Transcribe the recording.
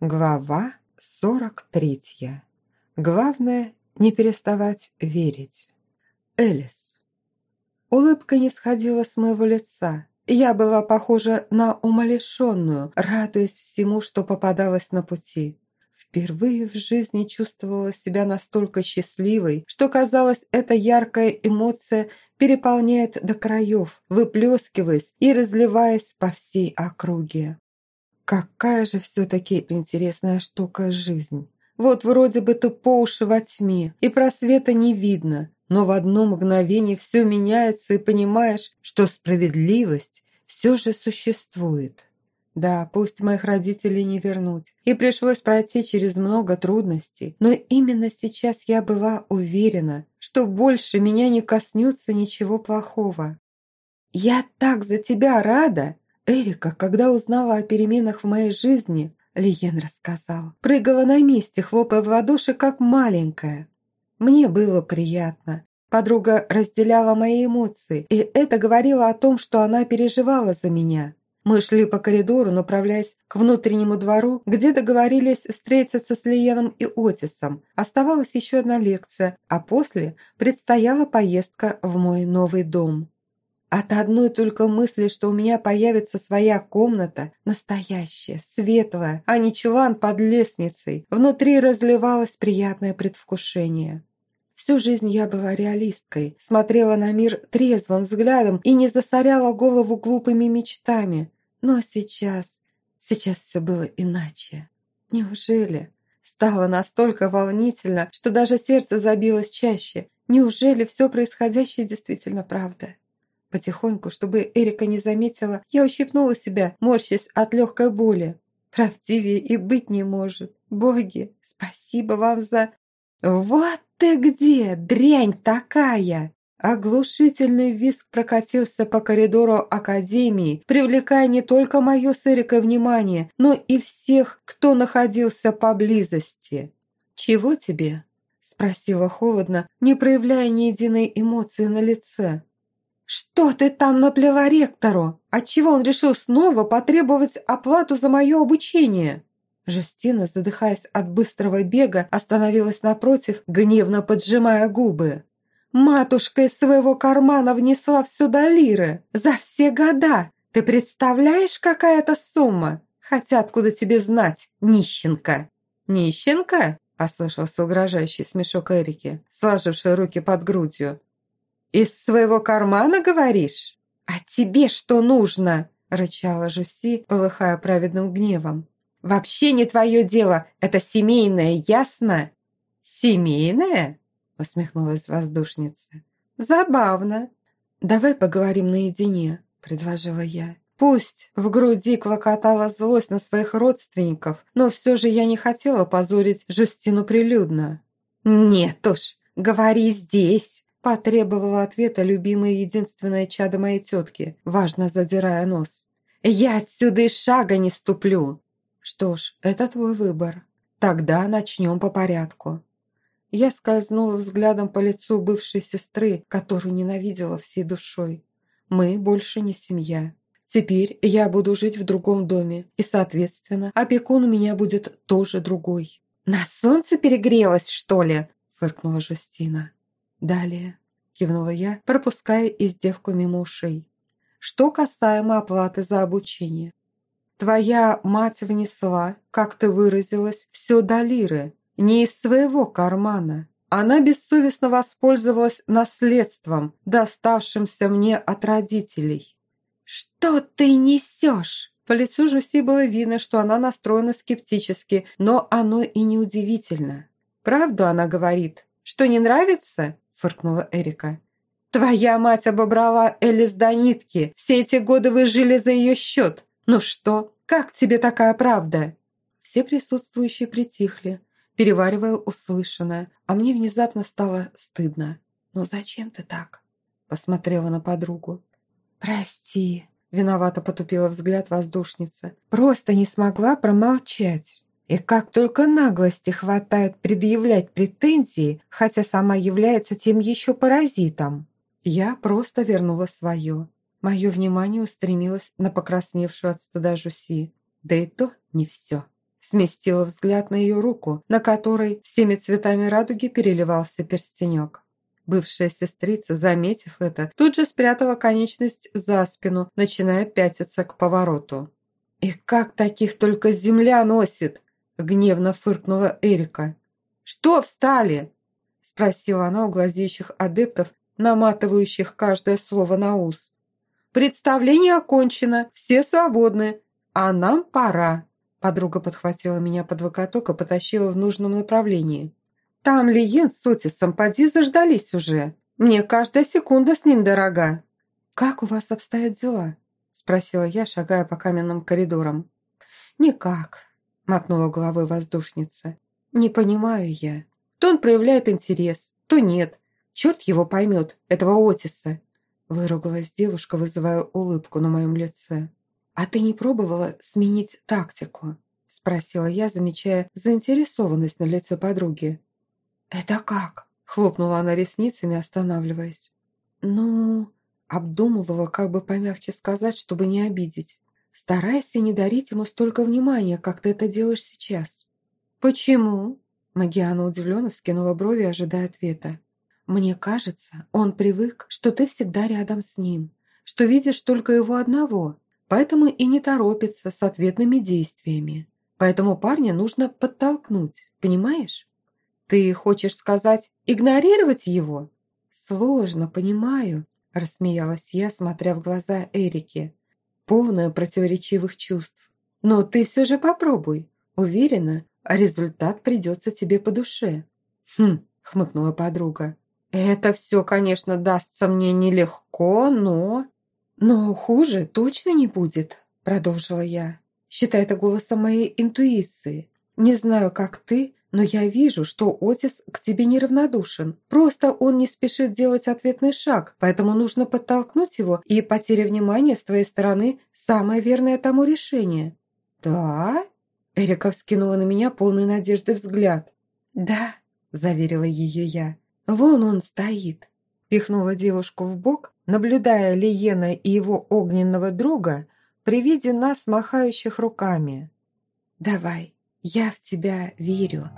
Глава 43. Главное – не переставать верить. Элис. Улыбка не сходила с моего лица. Я была похожа на умалишенную, радуясь всему, что попадалось на пути. Впервые в жизни чувствовала себя настолько счастливой, что казалось, эта яркая эмоция переполняет до краев, выплескиваясь и разливаясь по всей округе. Какая же все-таки интересная штука жизнь. Вот вроде бы ты по уши во тьме, и просвета не видно, но в одно мгновение все меняется, и понимаешь, что справедливость все же существует. Да, пусть моих родителей не вернуть, и пришлось пройти через много трудностей, но именно сейчас я была уверена, что больше меня не коснется ничего плохого. «Я так за тебя рада!» Эрика, когда узнала о переменах в моей жизни, Лиен рассказала, прыгала на месте, хлопая в ладоши, как маленькая. Мне было приятно. Подруга разделяла мои эмоции, и это говорило о том, что она переживала за меня. Мы шли по коридору, направляясь к внутреннему двору, где договорились встретиться с Лиеном и Отисом. Оставалась еще одна лекция, а после предстояла поездка в мой новый дом. От одной только мысли, что у меня появится своя комната, настоящая, светлая, а не чулан под лестницей, внутри разливалось приятное предвкушение. Всю жизнь я была реалисткой, смотрела на мир трезвым взглядом и не засоряла голову глупыми мечтами. Но сейчас, сейчас все было иначе. Неужели? Стало настолько волнительно, что даже сердце забилось чаще. Неужели все происходящее действительно правда? Потихоньку, чтобы Эрика не заметила, я ущипнула себя, морщась от легкой боли. Правдивее и быть не может. Боги, спасибо вам за... «Вот ты где, дрянь такая!» Оглушительный визг прокатился по коридору Академии, привлекая не только мое с Эрикой внимание, но и всех, кто находился поблизости. «Чего тебе?» – спросила холодно, не проявляя ни единой эмоции на лице. «Что ты там наплела ректору? Отчего он решил снова потребовать оплату за мое обучение?» Жустина, задыхаясь от быстрого бега, остановилась напротив, гневно поджимая губы. «Матушка из своего кармана внесла все до лиры! За все года! Ты представляешь, какая это сумма? Хотя откуда тебе знать, нищенка?» «Нищенка?» – послышался угрожающий смешок Эрики, сложивший руки под грудью. «Из своего кармана, говоришь? А тебе что нужно?» – рычала Жуси, полыхая праведным гневом. «Вообще не твое дело, это семейное, ясно?» «Семейное?» – усмехнулась воздушница. «Забавно». «Давай поговорим наедине», – предложила я. Пусть в груди клокотала злость на своих родственников, но все же я не хотела позорить Жустину прилюдно. «Нет уж, говори здесь!» Потребовала ответа любимая единственная чадо моей тетки, важно задирая нос. «Я отсюда и шага не ступлю!» «Что ж, это твой выбор. Тогда начнем по порядку». Я скользнула взглядом по лицу бывшей сестры, которую ненавидела всей душой. Мы больше не семья. Теперь я буду жить в другом доме, и, соответственно, опекун у меня будет тоже другой. «На солнце перегрелась, что ли?» – фыркнула Жустина. Далее, кивнула я, пропуская издевку мимо ушей. Что касаемо оплаты за обучение. Твоя мать внесла, как ты выразилась, все до лиры, не из своего кармана. Она бессовестно воспользовалась наследством, доставшимся мне от родителей. «Что ты несешь?» По лицу Жуси было видно, что она настроена скептически, но оно и не удивительно. «Правду она говорит, что не нравится?» Фыркнула Эрика. «Твоя мать обобрала Элис до нитки. Все эти годы вы жили за ее счет. Ну что, как тебе такая правда?» Все присутствующие притихли, переваривая услышанное, а мне внезапно стало стыдно. «Ну зачем ты так?» Посмотрела на подругу. «Прости», — виновато потупила взгляд воздушница. «Просто не смогла промолчать». И как только наглости хватает предъявлять претензии, хотя сама является тем еще паразитом. Я просто вернула свое. Мое внимание устремилось на покрасневшую от стыда Жуси. Да и то не все. сместила взгляд на ее руку, на которой всеми цветами радуги переливался перстенек. Бывшая сестрица, заметив это, тут же спрятала конечность за спину, начиная пятиться к повороту. «И как таких только земля носит?» – гневно фыркнула Эрика. «Что встали?» – спросила она у глазеющих адептов, наматывающих каждое слово на ус. «Представление окончено, все свободны, а нам пора». Подруга подхватила меня под локоток и потащила в нужном направлении. «Там Лиен с Отисом поди заждались уже. Мне каждая секунда с ним дорога». «Как у вас обстоят дела?» – спросила я, шагая по каменным коридорам. «Никак», – мотнула головой воздушница. «Не понимаю я. То он проявляет интерес, то нет. Черт его поймет, этого Отиса». Выругалась девушка, вызывая улыбку на моем лице. «А ты не пробовала сменить тактику?» – спросила я, замечая заинтересованность на лице подруги. «Это как?» – хлопнула она ресницами, останавливаясь. «Ну...» – обдумывала, как бы помягче сказать, чтобы не обидеть. «Старайся не дарить ему столько внимания, как ты это делаешь сейчас». «Почему?» – Магиана удивленно вскинула брови, ожидая ответа. «Мне кажется, он привык, что ты всегда рядом с ним, что видишь только его одного, поэтому и не торопится с ответными действиями. Поэтому парня нужно подтолкнуть, понимаешь? Ты хочешь сказать, игнорировать его? Сложно, понимаю, рассмеялась я, смотря в глаза Эрике, полная противоречивых чувств. Но ты все же попробуй. Уверена, результат придется тебе по душе. Хм, хмыкнула подруга. Это все, конечно, дастся мне нелегко, но... «Но хуже точно не будет», – продолжила я. «Считай это голосом моей интуиции. Не знаю, как ты, но я вижу, что Отис к тебе неравнодушен. Просто он не спешит делать ответный шаг, поэтому нужно подтолкнуть его, и потеря внимания с твоей стороны – самое верное тому решение». «Да?» – Эрика вскинула на меня полный надежды взгляд. «Да», – заверила ее я. «Вон он стоит». Пихнула девушку в бок, наблюдая Лиена и его огненного друга при виде нас, махающих руками. «Давай, я в тебя верю».